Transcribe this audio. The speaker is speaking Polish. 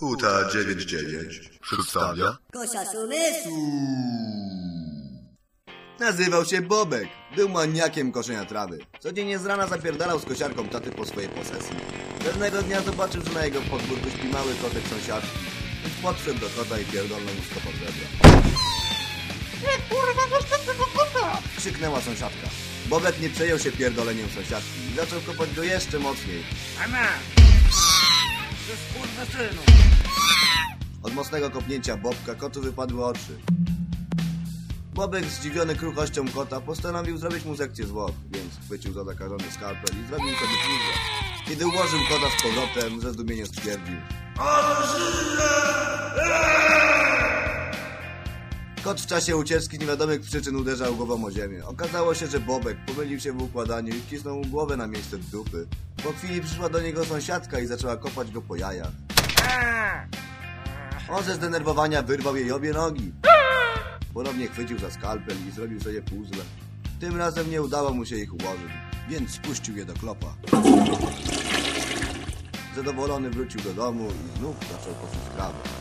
Huta 99 przedstawia Kosia Sumysłu. Nazywał się Bobek. Był maniakiem koszenia trawy. Codziennie z rana zapierdalał z kosiarką taty po swojej posesji. Pewnego dnia zobaczył, że na jego podwórku śpi mały kotek sąsiadki. Więc podszedł do kota i pierdolnął mu stopą żebra. Nie kurwa, tego kota! Krzyknęła sąsiadka. Bobek nie przejął się pierdoleniem sąsiadki i zaczął kopać go jeszcze mocniej. Ana! To jest kurwa synu! Od mocnego kopnięcia Bobka kotu wypadły oczy. Bobek, zdziwiony kruchością kota, postanowił zrobić mu sekcję zwłok, więc chwycił za zakażony skalpel i zrobił sobie puzę. Kiedy ułożył kota z powrotem, ze zdumieniem stwierdził. Kot w czasie ucieczki niewiadomych przyczyn uderzał głową o ziemię. Okazało się, że Bobek pomylił się w układaniu i wcisnął mu głowę na miejsce dupy. Po chwili przyszła do niego sąsiadka i zaczęła kopać go po jajach. On ze zdenerwowania wyrwał jej obie nogi. Ponownie chwycił za skalpel i zrobił sobie puzzle. Tym razem nie udało mu się ich ułożyć, więc spuścił je do klopa. Zadowolony wrócił do domu i znów zaczął kosić trawę.